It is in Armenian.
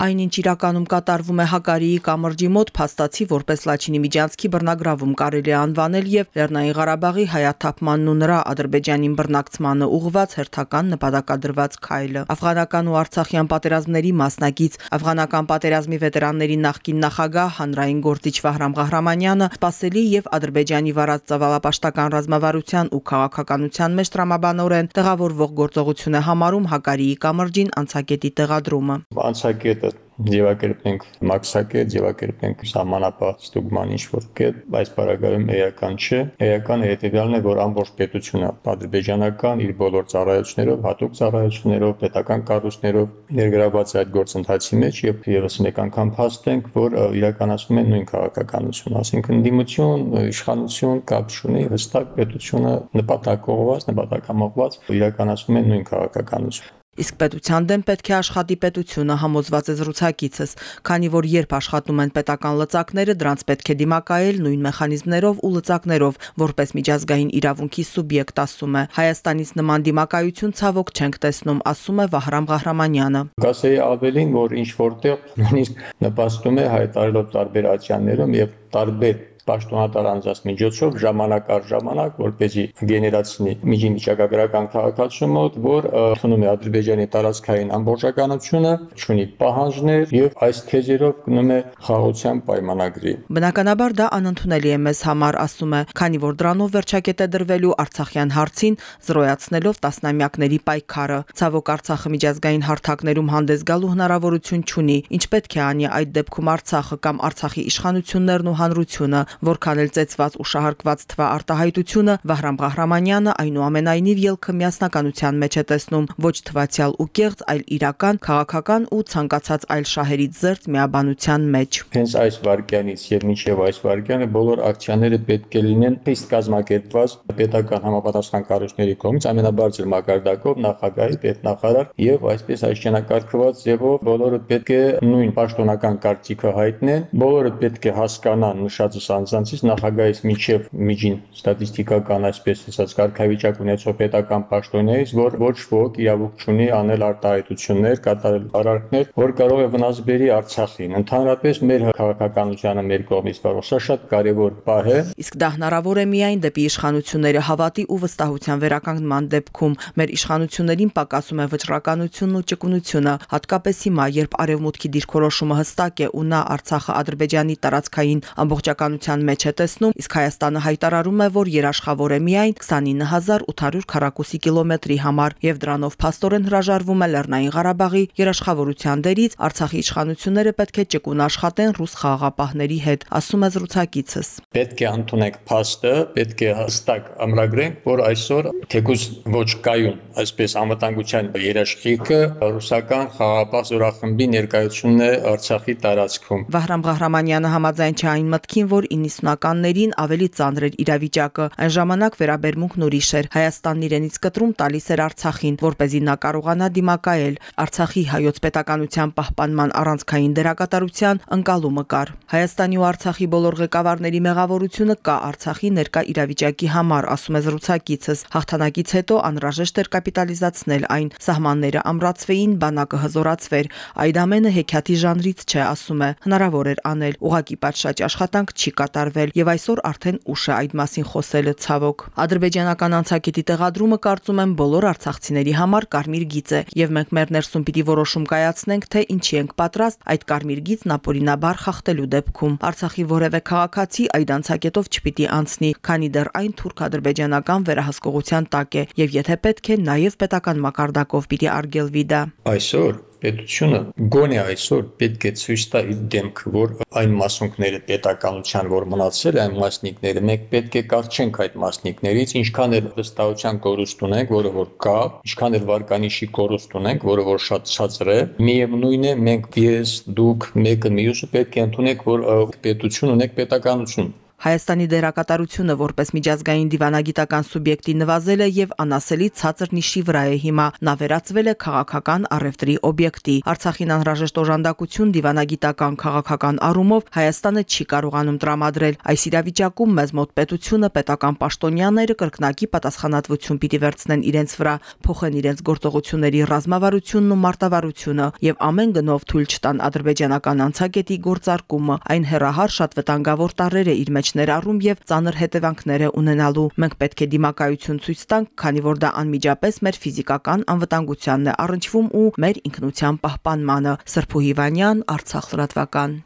Այն ինչ իրականում կատարվում է Հակարիի կամրջի մոտ փաստացի որպես Լաչինի միջանցքի բռնագրավում կարելի է անվանել եւ Լեռնային Ղարաբաղի հայաթափմանն ու նրա Ադրբեջանին բռնակցմանը ուղղված հերթական նպատակադրված քայլը։ Աֆղանական ու Արցախյան պատերազմների մասնակից Աֆղանական պատերազմի վետերանների նախկին նախագահ հանրային գործիչ Վահրամ Ղահրամանյանը սպասելի եւ Ադրբեջանի վարած ծավալապաշտական ռազմավարության ու քաղաքականության մեջ տրամաբանորեն տղավորվող գործողություն է համարում Հակարիի կամրջին անցակետի տեղադրումը։ Անցակետը ձևակերպենք մաքսակետ, ձևակերպենք համանապահ ստուգման ինչ-որ կետ, բայց բարակայում էական չէ։ Էական հետեւյալն է, որ ամբողջ պետությունը ադրբեջանական իր բոլոր ծառայություններով, հատուկ ծառայություններով, պետական կառույցներով ներգրավված է այդ գործընթացի մեջ եւ եւս մեկ անգամ փաստենք, որ իրականացվում է նույն քաղաքականությունը, ասենքն դիմություն, իշխանություն կապ չունի, հստակ պետությունը նպատակողված, նպատակամողված իրականացնում է նույն քաղաքականությունը։ Իսկ պետության դեմ պետք է աշխատի պետությունը, համոզված է զրուցակիցս, քանի որ երբ աշխատում են պետական լծակները, դրանց պետք է դիմակայել նույն մեխանիզմներով ու լծակներով, որպես միջազգային իրավունքի սուբյեկտ ասում է։ Հայաստանից նման դիմակայություն ցավոք չենք տեսնում, ասում է Վահրամ Ղահրամանյանը։ Կասեի ավելին, որ ինչ որտեղ նույնիսկ նպաստում է հայտարարելով տարբեր ատյաններում եւ տարբեր պաշտոնատար անձանց միջոցով ժամանակ առ ժամանակ, որ เป զի գեներացնի միջին վիճակագրական քաղաքացիություն, որ ընդունում է Ադրբեջանի տարածքային ամբողջականությունը, ունի պահանջներ եւ այս թեզերով գնում է խաղաղության պայմանագրի։ Բնականաբար դա անընդունելի է մեզ համար, ասում է, քանի որ դրանով վերջակետ է դրվելու Արցախյան հարցին, զրոյացնելով տասնամյակների պայքարը։ Ցավոք Արցախը միջազգային հարթակներում հանդես գալու հնարավորություն չունի, ինչ պետք է անի այդ դեպքում Արցախը կամ Արցախի իշխանություններն ու հանրությունը, որքան էլ ծեծված ու շահարկված թվա արտահայտությունը Վահրամ Ղահրամանյանը այնուամենայնիվ ելքը միասնականության մեջ է տեսնում. Ոչ թվացial ու կեղծ, այլ իրական, քաղաքական ու ցանկացած այլ շահերից զերծ միաբանության մեջ։ Հենց այս վարկյանից եւ մինչեւ այս վարկյանը բոլոր ակցիաները պետք է լինեն իսկ կազմակերպված պետական համապատասխան կառույցների կողմից ամենաբարձր մակարդակով նախագահի, պետնախարար եւ այսպես աշճանակարգված ձևով բոլորը պետք է նույն պաշտոնական կարծիքը հայտնեն, բոլորը պետք է հասկանան նշածս անձանցից նախագահից միջև միջին ստատիստիկական այսպես ասած կարգավիճակ ունեցող պետական պաշտոններից, որ ոչ ոք իրավունք չունի անել արտահայտություններ, կատարել արարքներ, որ կարող է վնաս բերի Արցախին։ Ընդհանրապես մեր քաղաքականությանը մեր կողմից կարող սա շատ կարևոր պահ է։ Իսկ դա հնարավոր է միայն դեպի իշխանությունները հավատի ու վստահության վերականգնման դեպքում։ Մեր իշխանություններին պակասում է վճռականությունն ու ճկունությունը, հատկապես հիմա, երբ արևմուտքի դիրքորոշումը հստակ է ու նա Արցախը Ադրբեջանի տարածքային ամբողջականության իշխանության մեջ է տեսնում, իսկ Հայաստանը հայտարարում է, որ երաշխավոր է միայն 29800 քառակուսի կիլոմետրի համար եւ դրանով փաստորեն հրաժարվում է Լեռնային Ղարաբաղի երաշխավորության դերից Արցախի իշխանությունները պետք է ճկուն աշխատեն ռուս խաղաղապահների հետ, ասում է զրուցակիցս։ Պետք է ընդունենք փաստը, պետք է հստակ ամրագրենք, որ այսօր թեկուզ ոչ կայուն, այսպես անվտանգության երաշխիքը ռուսական խաղաղապահ զորախմբի ներկայությունն է Արցախի տարածքում։ Վահրամ Ղահրամանյանը համաձայն չէ այն մտքին, որ 90-ականներին ավելի ծանր էր իրավիճակը։ Այն ժամանակ վերաբերմունքն ուրիշ էր։ Հայաստանն իրենից կտրում տալիս էր Արցախին, որ เป զի նա կարողանա դիմակայել։ Արցախի հայոց պետականության պահպանման առանցքային դերակատարության ընկալումը կար։ Հայաստանի ու Արցախի բոլոր ղեկավարների մեղավորությունը կա Արցախի ներկա իրավիճակի համար, ասում է զրուցակիցս։ Հաղթանակից հետո անհրաժեշտ էր կապիտալիզացնել այն, սահմանները ամրացվեին, բանակը հզորացվեր։ Այդ ամենը հեքիաթի ժանրից չէ, ասում է։ Հնարավոր էր անել։ Ուղակի պատշաճ աշխատանք չի կատարվել եւ այսօր արդեն ուշ է այդ մասին խոսելը ցավոք։ Ադրբեջանական անցակետի տեղադրումը կարծում եմ բոլոր արցախցիների համար կարմիր գիծ է եւ մենք մեր ներսում պիտի որոշում կայացնենք թե ինչի ենք պատրաստ այդ կարմիր գիծն ապօրինաբար խախտելու դեպքում։ Արցախի որևէ քաղաքացի այդ անցակետով չպիտի անցնի, քանի դեռ այն թուրք-ադրբեջանական վերահսկողության տակ է եւ եթե պետք է նաեւ պետական մակարդակով պիտի արգելվի դա։ Այսօր պետությունը գոնե այսօր պետք է ցույց տա իր դեմքը, որ այն մասունքները պետականության, որ մնացել այն մասնիկները, մենք պետք է կարճենք այդ մասնիկներից, ինչքան էլ վստահության կորուստ ունենք, որը որ կա, ինչքան էլ վարկանիշի կորուստ ունենք, որը որ շատ ցածր է, միևնույն է մենք ես, դուք, մեկը մյուսը պետք է ընդունենք, որ պետություն ունենք պետականություն Հայաստանի դերակատարությունը որպես միջազգային դիվանագիտական սուբյեկտի նվազել է եւ անասելի ցածր նիշի վրա է հիմա։ Նա վերածվել է քաղաքական առևտրի օբյեկտի։ Արցախին անհրաժեշտ օժանդակություն դիվանագիտական քաղաքական առումով Հայաստանը չի կարողանում տրամադրել։ Այս իրավիճակում մեզ մոտ պետությունը, պետական պաշտոնյաները կրկնակի պատասխանատվություն պիտի վերցնեն իրենց վրա, փոխեն իրենց գործողությունների ռազմավարությունն ու մարտավարությունը եւ ամեն գնով թույլ չտան ադրբեջանական անցագետի գործարկումը։ Այն հերահար շատ վտանգավոր տարրեր է իր մեջ ներառում եւ ծանր հետևանքներ է ունենալու։ Մենք պետք է դիմակայություն ցույց տանք, քանի որ դա անմիջապես մեր ֆիզիկական անվտանգությանն է առնչվում ու մեր ինքնության պահպանմանը։ Սրփու Հիվանյան, Արցախ լրատվական։